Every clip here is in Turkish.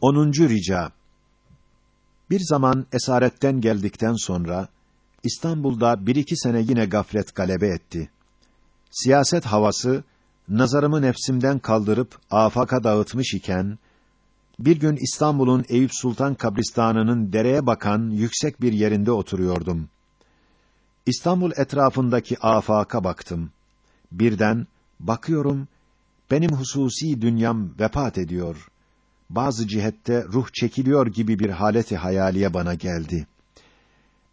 10. rica Bir zaman esaretten geldikten sonra İstanbul'da bir iki sene yine gaflet galebe etti. Siyaset havası nazarımı nefsimden kaldırıp afaka dağıtmış iken bir gün İstanbul'un Eyüp Sultan kabristanının dereye bakan yüksek bir yerinde oturuyordum. İstanbul etrafındaki afaka baktım. Birden bakıyorum benim hususi dünyam vefat ediyor. Bazı cihette ruh çekiliyor gibi bir haleti hayaliye bana geldi.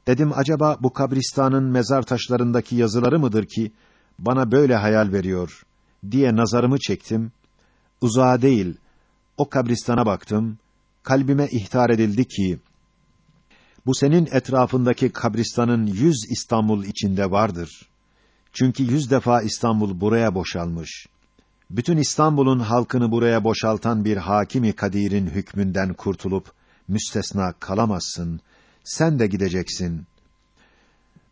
Dedim acaba bu kabristanın mezar taşlarındaki yazıları mıdır ki bana böyle hayal veriyor diye nazarımı çektim. Uzağa değil, o kabristana baktım. Kalbime ihtar edildi ki bu senin etrafındaki kabristanın yüz İstanbul içinde vardır. Çünkü yüz defa İstanbul buraya boşalmış. Bütün İstanbul'un halkını buraya boşaltan bir hakimi kadir'in hükmünden kurtulup müstesna kalamazsın. Sen de gideceksin.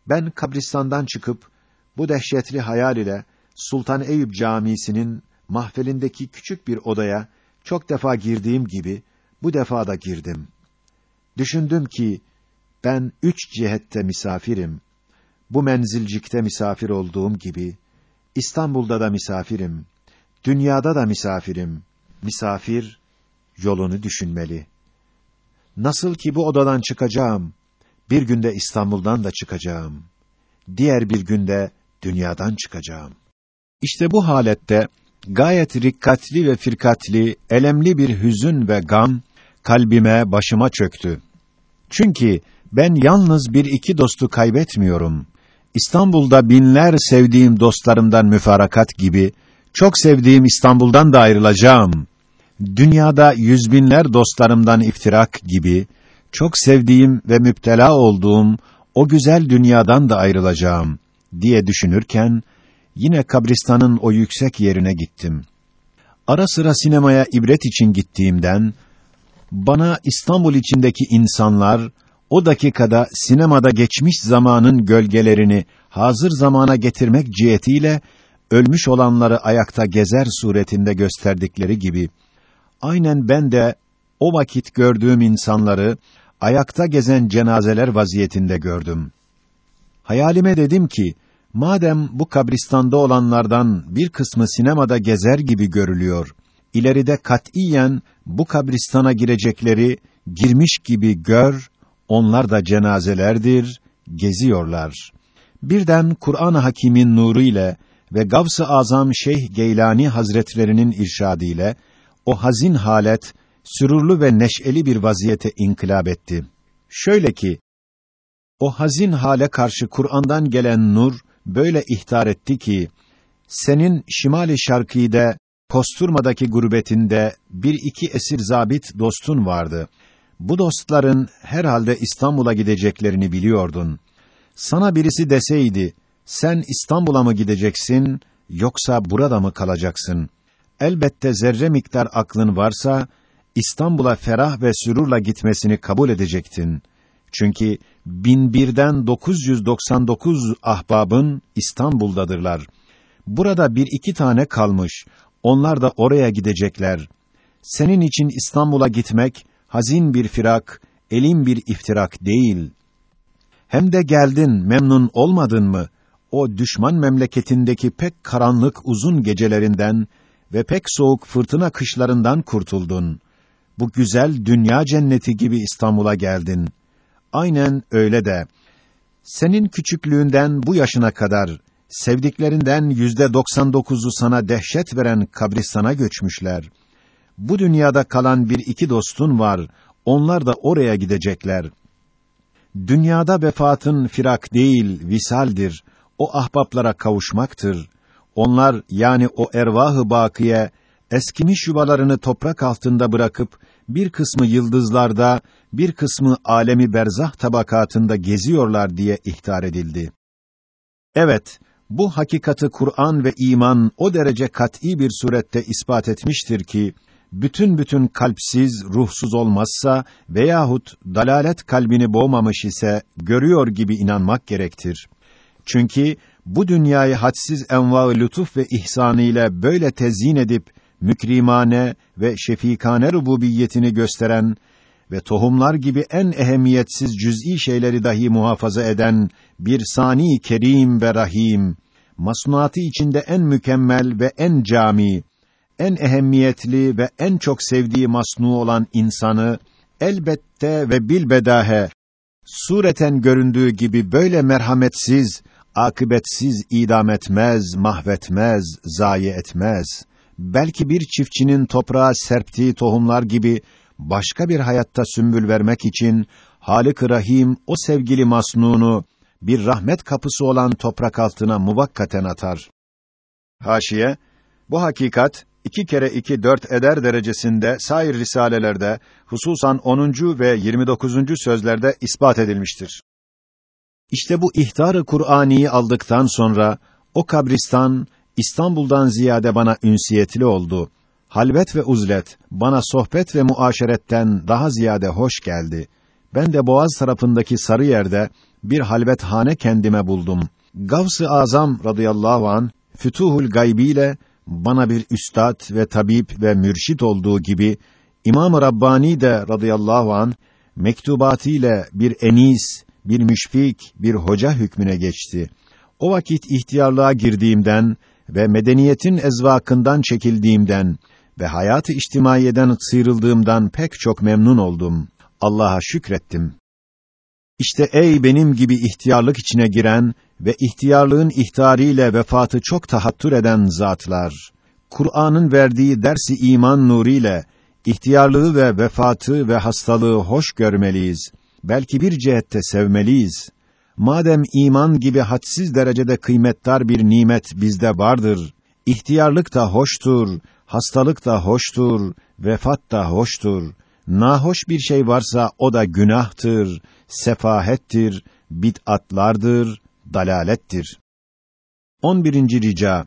Ben kabristandan çıkıp bu dehşetli hayal ile Sultan Eyüp Camisi'nin mahfelindeki küçük bir odaya çok defa girdiğim gibi bu defa da girdim. Düşündüm ki ben üç cihette misafirim. Bu menzilcikte misafir olduğum gibi İstanbul'da da misafirim. Dünyada da misafirim. Misafir yolunu düşünmeli. Nasıl ki bu odadan çıkacağım, bir günde İstanbul'dan da çıkacağım. Diğer bir günde dünyadan çıkacağım. İşte bu halette gayet rikkatli ve firkatli, elemli bir hüzün ve gam kalbime, başıma çöktü. Çünkü ben yalnız bir iki dostu kaybetmiyorum. İstanbul'da binler sevdiğim dostlarımdan müfarakat gibi çok sevdiğim İstanbul'dan da ayrılacağım. Dünyada yüz binler dostlarımdan iftirak gibi çok sevdiğim ve müptela olduğum o güzel dünyadan da ayrılacağım diye düşünürken yine kabristanın o yüksek yerine gittim. Ara sıra sinemaya ibret için gittiğimden bana İstanbul içindeki insanlar o dakikada sinemada geçmiş zamanın gölgelerini hazır zamana getirmek cihetiyle ölmüş olanları ayakta gezer suretinde gösterdikleri gibi aynen ben de o vakit gördüğüm insanları ayakta gezen cenazeler vaziyetinde gördüm. Hayalime dedim ki madem bu kabristanda olanlardan bir kısmı sinemada gezer gibi görülüyor, ileride katiyen bu kabristana girecekleri girmiş gibi gör, onlar da cenazelerdir, geziyorlar. Birden Kur'an-ı Hakîm'in nuru ile ve Gavs-ı Azam Şeyh Geylani Hazretlerinin irşadı ile o hazin halet sürurlu ve neşeli bir vaziyete inkılap etti. Şöyle ki o hazin hale karşı Kur'an'dan gelen nur böyle ihtar etti ki senin şimali şarkide Kosturma'daki gurbetinde bir iki esir zabit dostun vardı. Bu dostların herhalde İstanbul'a gideceklerini biliyordun. Sana birisi deseydi, sen İstanbul'a mı gideceksin, yoksa burada mı kalacaksın? Elbette zerre miktar aklın varsa, İstanbul'a ferah ve sürurla gitmesini kabul edecektin. Çünkü bin birden 999 ahbabın İstanbul'dadırlar. Burada bir iki tane kalmış. Onlar da oraya gidecekler. Senin için İstanbul'a gitmek hazin bir firak, elin bir iftirak değil. Hem de geldin, memnun olmadın mı? O düşman memleketindeki pek karanlık uzun gecelerinden ve pek soğuk fırtına kışlarından kurtuldun. Bu güzel dünya cenneti gibi İstanbul'a geldin. Aynen öyle de. Senin küçüklüğünden bu yaşına kadar sevdiklerinden yüzde doksan dokuzu sana dehşet veren kabristana göçmüşler. Bu dünyada kalan bir iki dostun var, onlar da oraya gidecekler. Dünyada vefatın firak değil, visaldir. O ahbaplara kavuşmaktır. Onlar yani o ervahı bakiye eskimiş yuvalarını toprak altında bırakıp bir kısmı yıldızlarda, bir kısmı alemi berzah tabakatında geziyorlar diye ihtar edildi. Evet, bu hakikati Kur'an ve iman o derece kat'î bir surette ispat etmiştir ki bütün bütün kalpsiz, ruhsuz olmazsa veyahut dalalet kalbini boğmamış ise görüyor gibi inanmak gerektir. Çünkü bu dünyayı hadsiz enva lütuf ve ihsanı ile böyle tezyin edip mükrimane ve şefikane rububiyetini gösteren ve tohumlar gibi en ehemmiyetsiz cüz'i şeyleri dahi muhafaza eden bir sani kerim ve rahim, masnuatı içinde en mükemmel ve en cami, en ehemmiyetli ve en çok sevdiği masnu olan insanı elbette ve bilbedahe sureten göründüğü gibi böyle merhametsiz, akıbetsiz idam etmez, mahvetmez, zayi etmez. Belki bir çiftçinin toprağa serptiği tohumlar gibi başka bir hayatta sümbül vermek için Halık-ı Rahim o sevgili masnunu bir rahmet kapısı olan toprak altına muvakkaten atar. Haşiye bu hakikat iki kere iki dört eder derecesinde sair risalelerde hususan 10. ve 29. sözlerde ispat edilmiştir. İşte bu ihtar-ı Kur'ani'yi aldıktan sonra o kabristan İstanbul'dan ziyade bana ünsiyetli oldu. Halvet ve uzlet bana sohbet ve muaşeretten daha ziyade hoş geldi. Ben de Boğaz tarafındaki sarı yerde bir halvethane kendime buldum. Gavs-ı Azam radıyallahu an Fütuhul Gaybiyle bana bir üstad ve tabip ve mürşit olduğu gibi İmam-ı Rabbani de radıyallahu an mektubatıyla bir enis, bir müşfik, bir hoca hükmüne geçti. O vakit ihtiyarlığa girdiğimden ve medeniyetin ezvakından çekildiğimden ve hayatı içtimaiyeden sıyrıldığımdan pek çok memnun oldum. Allah'a şükrettim. İşte ey benim gibi ihtiyarlık içine giren ve ihtiyarlığın ihtariyle vefatı çok tahattür eden zatlar, Kur'an'ın verdiği dersi iman nuriyle ihtiyarlığı ve vefatı ve hastalığı hoş görmeliyiz. Belki bir cihette sevmeliyiz. Madem iman gibi hadsiz derecede kıymetdar bir nimet bizde vardır, ihtiyarlık da hoştur, hastalık da hoştur, vefat da hoştur. Nahoş bir şey varsa o da günahtır, sefahettir, bid'atlardır, dalalettir. 11. rica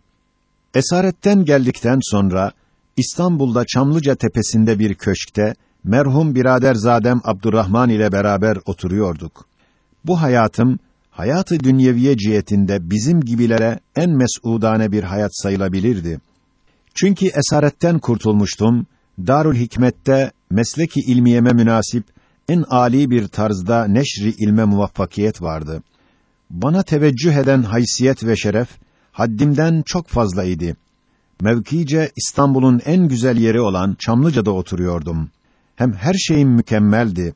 Esaretten geldikten sonra İstanbul'da Çamlıca tepesinde bir köşkte merhum biraderzadem Abdurrahman ile beraber oturuyorduk. Bu hayatım hayatı dünyeviye cihetinde bizim gibilere en mes'udane bir hayat sayılabilirdi. Çünkü esaretten kurtulmuştum. Darül Hikmet'te mesleki ilmiyeme münasip en âli bir tarzda neşri ilme muvaffakiyet vardı. Bana teveccüh eden haysiyet ve şeref haddimden çok fazlaydı. Mevkice İstanbul'un en güzel yeri olan Çamlıca'da oturuyordum. Hem her şeyim mükemmeldi.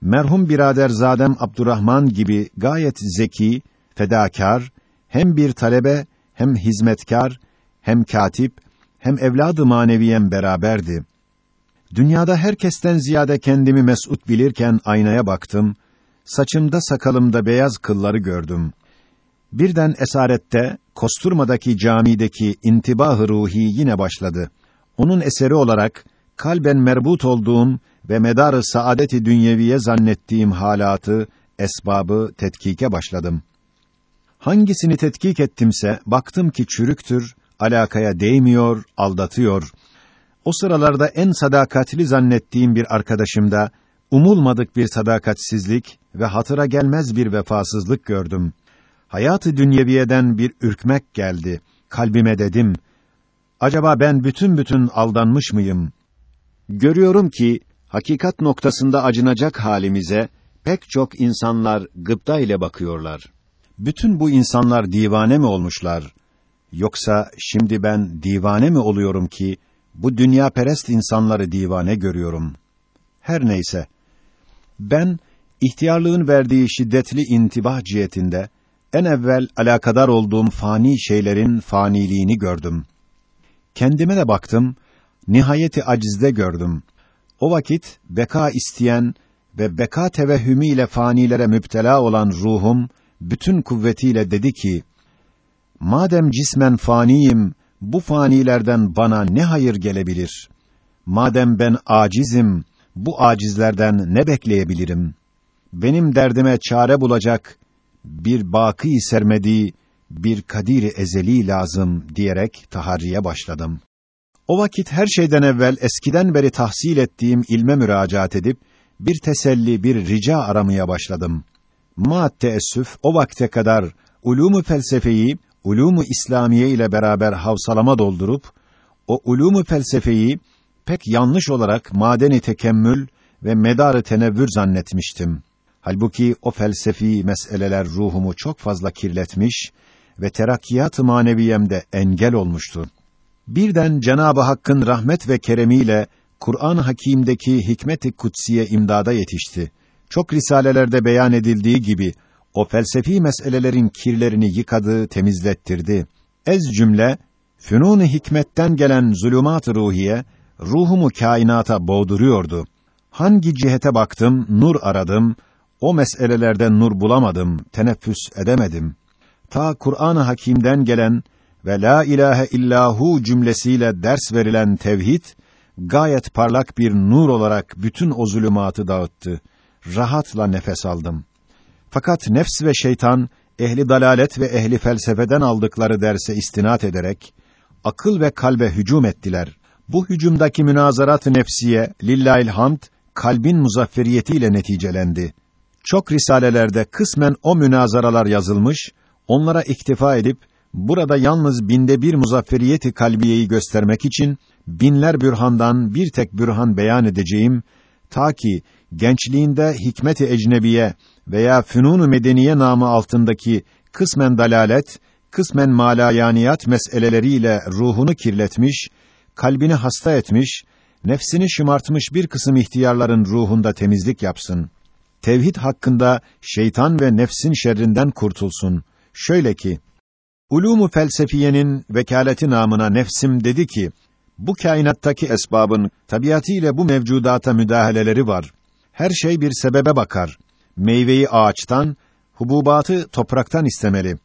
Merhum birader Zadem Abdurrahman gibi gayet zeki, fedakar, hem bir talebe, hem hizmetkar, hem katip, hem evladı maneviyen beraberdi. Dünyada herkesten ziyade kendimi mesut bilirken aynaya baktım. Saçımda sakalımda beyaz kılları gördüm. Birden esarette Kosturma'daki camideki intibah ruhi yine başladı. Onun eseri olarak kalben merbut olduğum ve medarı saadeti dünyeviye zannettiğim halatı, esbabı tetkike başladım. Hangisini tetkik ettimse baktım ki çürüktür, alakaya değmiyor, aldatıyor. O sıralarda en sadakatli zannettiğim bir arkadaşımda umulmadık bir sadakatsizlik ve hatıra gelmez bir vefasızlık gördüm. Hayatı dünyeviyeden bir ürkmek geldi. Kalbime dedim, acaba ben bütün bütün aldanmış mıyım? Görüyorum ki hakikat noktasında acınacak halimize pek çok insanlar gıpta ile bakıyorlar. Bütün bu insanlar divane mi olmuşlar? Yoksa şimdi ben divane mi oluyorum ki bu dünya perest insanları divane görüyorum? Her neyse. Ben ihtiyarlığın verdiği şiddetli intibah cihetinde en evvel alakadar olduğum fani şeylerin faniliğini gördüm. Kendime de baktım, nihayeti acizde gördüm. O vakit beka isteyen ve beka tevehhümü ile fanilere müptela olan ruhum bütün kuvvetiyle dedi ki: Madem cismen faniyim, bu fanilerden bana ne hayır gelebilir? Madem ben acizim, bu acizlerden ne bekleyebilirim? Benim derdime çare bulacak bir baki sermediği bir kadiri ezeli lazım diyerek taharriye başladım. O vakit her şeyden evvel eskiden beri tahsil ettiğim ilme müracaat edip bir teselli, bir rica aramaya başladım. Ma teessüf o vakte kadar ulumu felsefeyi, ulumu İslamiye ile beraber havsalama doldurup o ulûmu felsefeyi pek yanlış olarak madeni tekemmül ve medarı tenevvür zannetmiştim. Halbuki o felsefi meseleler ruhumu çok fazla kirletmiş ve terakkiyat-ı maneviyemde engel olmuştu. Birden Cenab-ı Hakk'ın rahmet ve keremiyle Kur'an-ı Hakîm'deki hikmet-i kutsiye imdada yetişti. Çok risalelerde beyan edildiği gibi o felsefi meselelerin kirlerini yıkadı, temizlettirdi. Ez cümle fünun-u hikmetten gelen zulümat-ı ruhiye ruhumu kainata boğduruyordu. Hangi cihete baktım, nur aradım, o meselelerde nur bulamadım, teneffüs edemedim. Ta Kur'an-ı Hakîm'den gelen ve la ilahe illahu cümlesiyle ders verilen tevhid gayet parlak bir nur olarak bütün o zulümatı dağıttı. Rahatla nefes aldım. Fakat nefs ve şeytan ehli dalalet ve ehli felsefeden aldıkları derse istinat ederek akıl ve kalbe hücum ettiler. Bu hücumdaki münazarat-ı nefsiye lillahil hamd kalbin muzafferiyetiyle neticelendi. Çok risalelerde kısmen o münazaralar yazılmış, onlara iktifa edip burada yalnız binde bir muzafferiyeti kalbiyeyi göstermek için binler bürhandan bir tek bürhan beyan edeceğim ta ki gençliğinde hikmet-i ecnebiye veya fünun-u medeniye namı altındaki kısmen dalalet, kısmen malayaniyat meseleleriyle ruhunu kirletmiş, kalbini hasta etmiş, nefsini şımartmış bir kısım ihtiyarların ruhunda temizlik yapsın. Tevhid hakkında şeytan ve nefsin şerrinden kurtulsun. Şöyle ki, Ulumu felsefiyenin vekaleti namına nefsim dedi ki, bu kainattaki esbabın tabiatıyla bu mevcudata müdahaleleri var. Her şey bir sebebe bakar. Meyveyi ağaçtan, hububatı topraktan istemeli.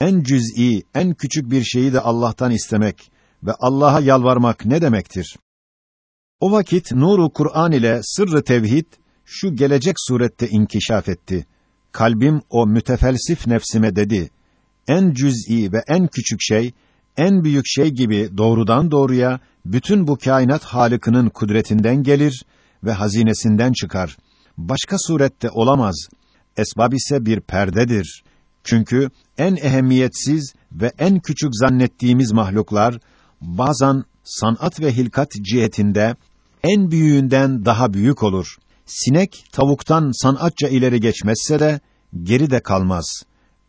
En cüz'i, en küçük bir şeyi de Allah'tan istemek ve Allah'a yalvarmak ne demektir? O vakit nuru Kur'an ile sırrı tevhid şu gelecek surette inkişaf etti. Kalbim o mütefelsif nefsime dedi: En cüz'i ve en küçük şey, en büyük şey gibi doğrudan doğruya bütün bu kainat Halık'ının kudretinden gelir ve hazinesinden çıkar. Başka surette olamaz. Esbab ise bir perdedir. Çünkü en ehemmiyetsiz ve en küçük zannettiğimiz mahluklar bazen sanat ve hilkat cihetinde en büyüğünden daha büyük olur. Sinek tavuktan sanatça ileri geçmezse de geri de kalmaz.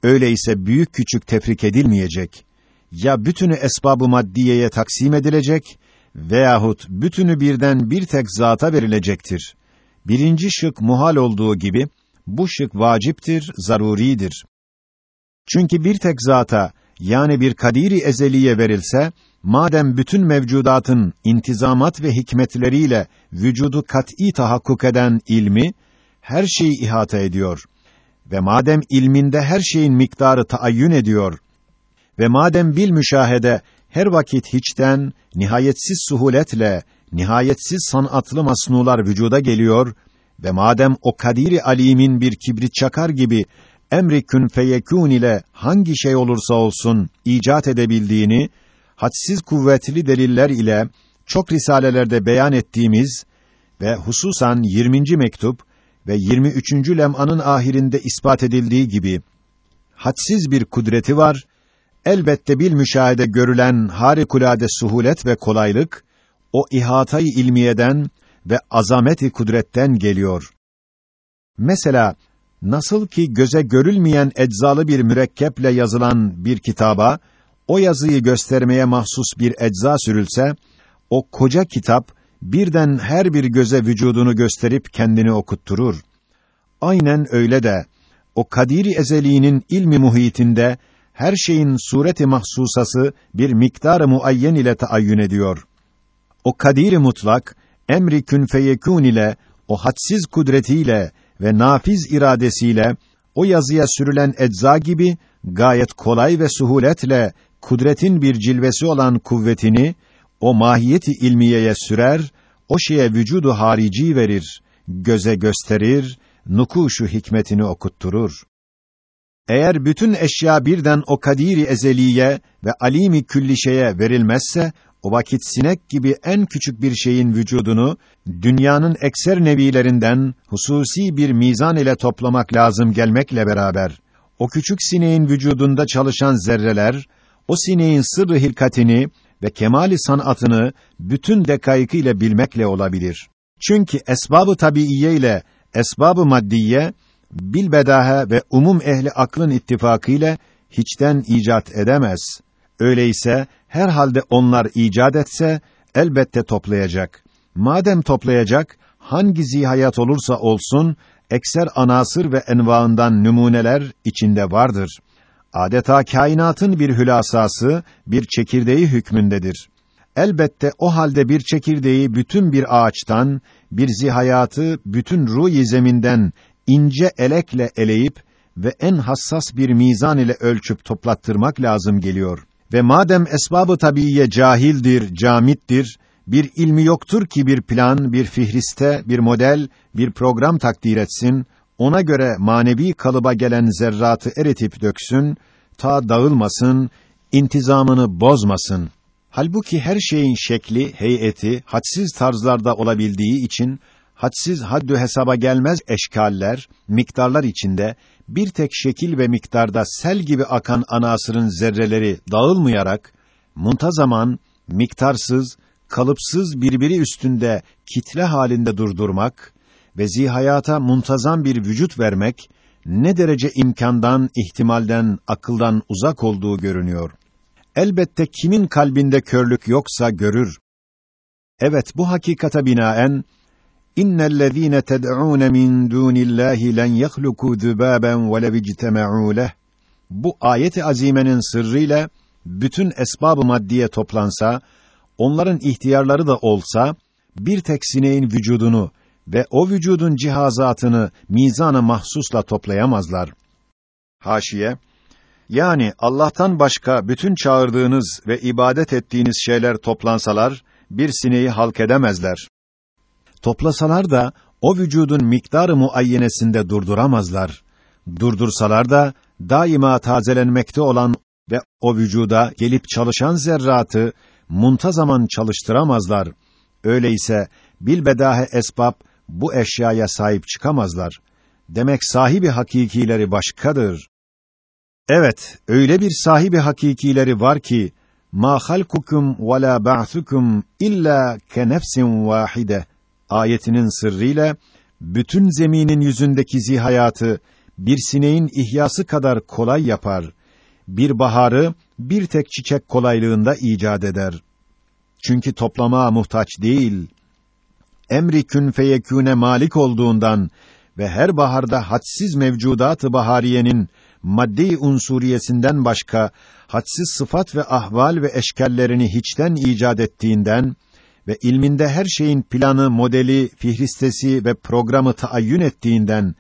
Öyleyse büyük küçük tefrik edilmeyecek. Ya bütünü esbabı maddiyeye taksim edilecek veyahut bütünü birden bir tek zata verilecektir. Birinci şık muhal olduğu gibi bu şık vaciptir, zaruridir. Çünkü bir tek zata yani bir kadiri ezeliye verilse madem bütün mevcudatın intizamat ve hikmetleriyle vücudu kat'î tahakkuk eden ilmi her şeyi ihata ediyor ve madem ilminde her şeyin miktarı taayyün ediyor ve madem bil müşahede her vakit hiçten nihayetsiz suhuletle nihayetsiz sanatlı masnular vücuda geliyor ve madem o kadiri alimin bir kibrit çakar gibi emri kün feyekûn ile hangi şey olursa olsun icat edebildiğini hadsiz kuvvetli deliller ile çok risalelerde beyan ettiğimiz ve hususan 20. mektup ve 23. lem'anın ahirinde ispat edildiği gibi hadsiz bir kudreti var. Elbette bil müşahede görülen harikulade suhulet ve kolaylık o ihatayı ilmiyeden ve azameti kudretten geliyor. Mesela nasıl ki göze görülmeyen eczalı bir mürekkeple yazılan bir kitaba o yazıyı göstermeye mahsus bir ecza sürülse, o koca kitap birden her bir göze vücudunu gösterip kendini okutturur. Aynen öyle de o kadiri ezeliğinin ilmi muhitinde her şeyin sureti mahsusası bir miktarı muayyen ile taayyün ediyor. O kadiri mutlak emri kün feyekûn ile o hadsiz kudretiyle ve nafiz iradesiyle o yazıya sürülen ecza gibi gayet kolay ve suhuletle kudretin bir cilvesi olan kuvvetini o mahiyeti ilmiyeye sürer, o şeye vücudu harici verir, göze gösterir, nukuşu hikmetini okutturur. Eğer bütün eşya birden o kadiri ezeliye ve alimi külli şeye verilmezse, o vakit sinek gibi en küçük bir şeyin vücudunu dünyanın ekser nevilerinden hususi bir mizan ile toplamak lazım gelmekle beraber o küçük sineğin vücudunda çalışan zerreler o sineğin sırrı hilkatini ve kemali sanatını bütün ile bilmekle olabilir. Çünkü esbabı tabiiye ile esbabı maddiye bilbedahe ve umum ehli aklın ittifakı ile hiçten icat edemez. Öyleyse herhalde onlar icat etse elbette toplayacak. Madem toplayacak, hangi zihayat olursa olsun ekser anasır ve envaından numuneler içinde vardır. Adeta kainatın bir hülasası, bir çekirdeği hükmündedir. Elbette o halde bir çekirdeği bütün bir ağaçtan, bir zihayatı bütün ruh zeminden ince elekle eleyip ve en hassas bir mizan ile ölçüp toplattırmak lazım geliyor. Ve madem esbabı tabiiye cahildir, camittir, bir ilmi yoktur ki bir plan, bir fihriste, bir model, bir program takdir etsin, ona göre manevi kalıba gelen zerratı eritip döksün, ta dağılmasın, intizamını bozmasın. Halbuki her şeyin şekli, heyeti, hadsiz tarzlarda olabildiği için, hadsiz haddü hesaba gelmez eşkaller, miktarlar içinde, bir tek şekil ve miktarda sel gibi akan anasırın zerreleri dağılmayarak, muntazaman, miktarsız, kalıpsız birbiri üstünde kitle halinde durdurmak ve zihayata muntazam bir vücut vermek ne derece imkandan, ihtimalden, akıldan uzak olduğu görünüyor. Elbette kimin kalbinde körlük yoksa görür. Evet bu hakikata binaen İnnellezîne ted'ûne min dûnillâhi len yehlukû zübâben ve lev Bu ayet-i azimenin sırrıyla bütün esbab-ı maddiye toplansa onların ihtiyarları da olsa, bir tek sineğin vücudunu ve o vücudun cihazatını mizana mahsusla toplayamazlar. Haşiye, yani Allah'tan başka bütün çağırdığınız ve ibadet ettiğiniz şeyler toplansalar, bir sineği halk edemezler. Toplasalar da, o vücudun miktarı muayyenesinde durduramazlar. Durdursalar da, daima tazelenmekte olan ve o vücuda gelip çalışan zerratı, muntazaman çalıştıramazlar. Öyleyse bilbedahe esbab bu eşyaya sahip çıkamazlar. Demek sahibi hakikileri başkadır. Evet, öyle bir sahibi hakikileri var ki ma halkukum ve la ba'thukum illa ke nefsin vahide ayetinin sırrıyla bütün zeminin yüzündeki zihayatı bir sineğin ihyası kadar kolay yapar bir baharı bir tek çiçek kolaylığında icat eder. Çünkü toplama muhtaç değil. Emri kün feyekûne malik olduğundan ve her baharda hadsiz mevcudat-ı bahariyenin maddi unsuriyesinden başka hadsiz sıfat ve ahval ve eşkallerini hiçten icat ettiğinden ve ilminde her şeyin planı, modeli, fihristesi ve programı taayyün ettiğinden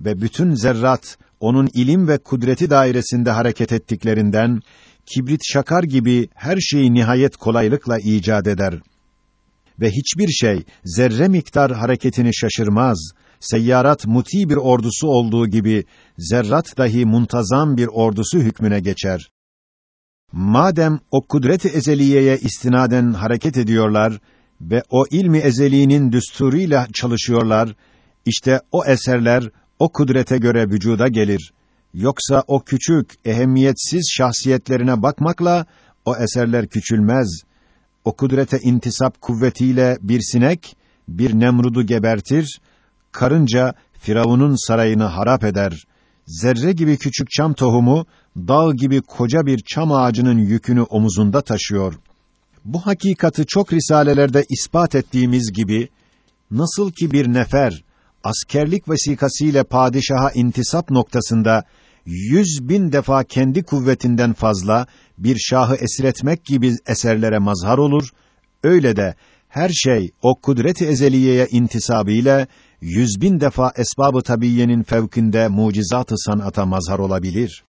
ve bütün zerrat onun ilim ve kudreti dairesinde hareket ettiklerinden kibrit şakar gibi her şeyi nihayet kolaylıkla icat eder. Ve hiçbir şey zerre miktar hareketini şaşırmaz. Seyyarat muti bir ordusu olduğu gibi zerrat dahi muntazam bir ordusu hükmüne geçer. Madem o kudret-i ezeliyeye istinaden hareket ediyorlar ve o ilmi ezeliğinin düsturuyla çalışıyorlar, işte o eserler o kudrete göre vücuda gelir. Yoksa o küçük, ehemmiyetsiz şahsiyetlerine bakmakla o eserler küçülmez. O kudrete intisap kuvvetiyle bir sinek, bir Nemrud'u gebertir, karınca Firavun'un sarayını harap eder. Zerre gibi küçük çam tohumu, dağ gibi koca bir çam ağacının yükünü omuzunda taşıyor. Bu hakikati çok risalelerde ispat ettiğimiz gibi, nasıl ki bir nefer, askerlik vesikasıyla padişaha intisap noktasında yüz bin defa kendi kuvvetinden fazla bir şahı esir etmek gibi eserlere mazhar olur, öyle de her şey o kudret-i ezeliyeye intisabıyla yüz bin defa esbabı tabiyenin fevkinde mucizat-ı sanata mazhar olabilir.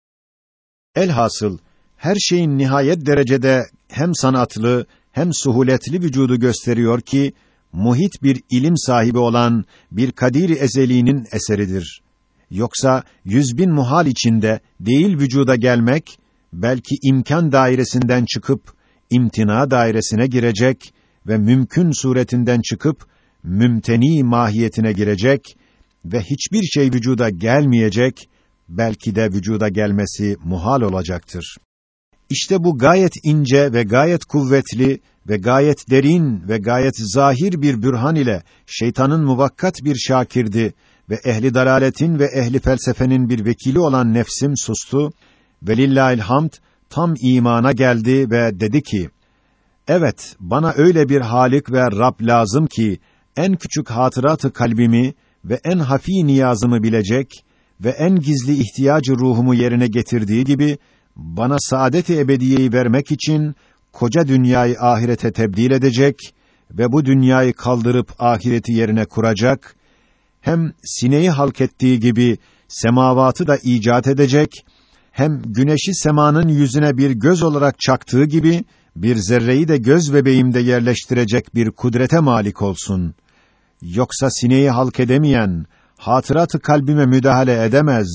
Elhasıl her şeyin nihayet derecede hem sanatlı hem suhuletli vücudu gösteriyor ki muhit bir ilim sahibi olan bir kadir ezeliğinin eseridir. Yoksa yüz bin muhal içinde değil vücuda gelmek, belki imkan dairesinden çıkıp imtina dairesine girecek ve mümkün suretinden çıkıp mümteni mahiyetine girecek ve hiçbir şey vücuda gelmeyecek, belki de vücuda gelmesi muhal olacaktır. İşte bu gayet ince ve gayet kuvvetli ve gayet derin ve gayet zahir bir bürhan ile şeytanın muvakkat bir şakirdi ve ehli dalaletin ve ehli felsefenin bir vekili olan nefsim sustu ve lillahil hamd tam imana geldi ve dedi ki: Evet, bana öyle bir Halik ve Rab lazım ki en küçük hatıratı kalbimi ve en hafi niyazımı bilecek ve en gizli ihtiyacı ruhumu yerine getirdiği gibi bana saadet-i ebediyeyi vermek için koca dünyayı ahirete tebdil edecek ve bu dünyayı kaldırıp ahireti yerine kuracak, hem sineyi halk ettiği gibi semavatı da icat edecek, hem güneşi semanın yüzüne bir göz olarak çaktığı gibi, bir zerreyi de göz bebeğimde yerleştirecek bir kudrete malik olsun. Yoksa sineyi halk edemeyen, hatıratı kalbime müdahale edemez,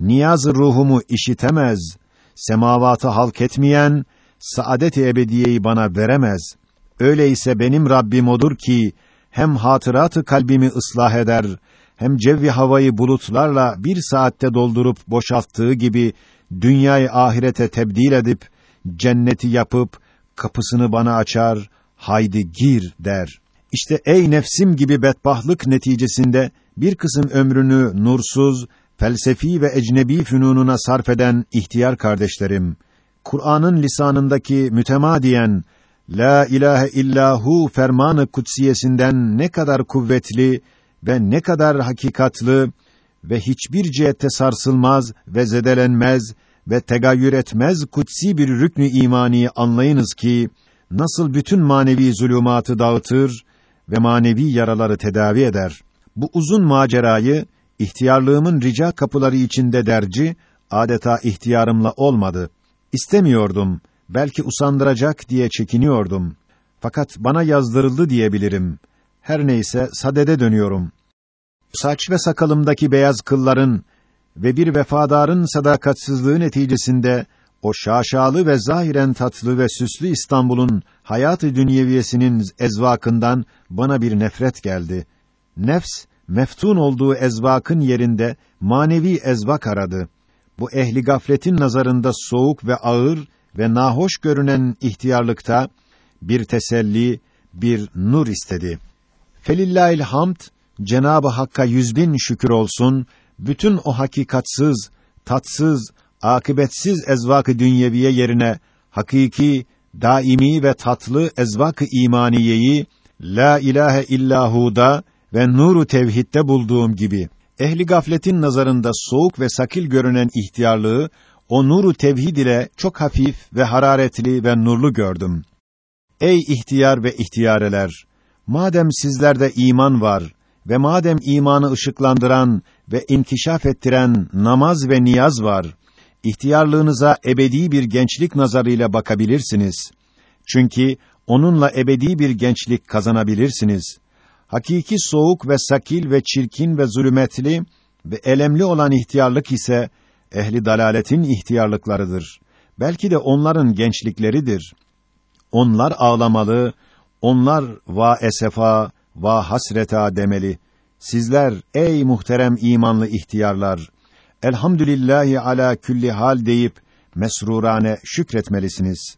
niyaz ruhumu işitemez, semavatı halk etmeyen, saadet-i ebediyeyi bana veremez. Öyleyse benim Rabbim odur ki, hem hatıratı kalbimi ıslah eder, hem cevvi havayı bulutlarla bir saatte doldurup boşalttığı gibi, dünyayı ahirete tebdil edip, cenneti yapıp, kapısını bana açar, haydi gir der. İşte ey nefsim gibi bedbahtlık neticesinde, bir kısım ömrünü nursuz, felsefi ve ecnebi fünununa sarf eden ihtiyar kardeşlerim, Kur'an'ın lisanındaki mütemadiyen La ilahe illahu fermanı kutsiyesinden ne kadar kuvvetli ve ne kadar hakikatlı ve hiçbir cihette sarsılmaz ve zedelenmez ve tegayyür etmez kutsi bir rüknü imani anlayınız ki nasıl bütün manevi zulümatı dağıtır ve manevi yaraları tedavi eder. Bu uzun macerayı ihtiyarlığımın rica kapıları içinde derci adeta ihtiyarımla olmadı. İstemiyordum. Belki usandıracak diye çekiniyordum. Fakat bana yazdırıldı diyebilirim. Her neyse sadede dönüyorum. Saç ve sakalımdaki beyaz kılların ve bir vefadarın sadakatsizliği neticesinde o şaşalı ve zahiren tatlı ve süslü İstanbul'un hayatı dünyeviyesinin ezvakından bana bir nefret geldi. Nefs meftun olduğu ezvakın yerinde manevi ezvak aradı. Bu ehli gafletin nazarında soğuk ve ağır ve nahoş görünen ihtiyarlıkta bir teselli, bir nur istedi. Felillahil hamd, Cenabı Hakk'a yüz bin şükür olsun, bütün o hakikatsız, tatsız, akıbetsiz ezvak-ı dünyeviye yerine hakiki, daimi ve tatlı ezvak-ı imaniyeyi la ilahe illahu'da ve nuru tevhidde bulduğum gibi ehli gafletin nazarında soğuk ve sakil görünen ihtiyarlığı o nuru tevhid ile çok hafif ve hararetli ve nurlu gördüm. Ey ihtiyar ve ihtiyareler! Madem sizlerde iman var ve madem imanı ışıklandıran ve inkişaf ettiren namaz ve niyaz var, ihtiyarlığınıza ebedi bir gençlik nazarıyla bakabilirsiniz. Çünkü onunla ebedi bir gençlik kazanabilirsiniz. Hakiki soğuk ve sakil ve çirkin ve zulümetli ve elemli olan ihtiyarlık ise ehli dalaletin ihtiyarlıklarıdır. Belki de onların gençlikleridir. Onlar ağlamalı, onlar va esefa, va hasreta demeli. Sizler ey muhterem imanlı ihtiyarlar, elhamdülillahi ala külli hal deyip mesrurane şükretmelisiniz.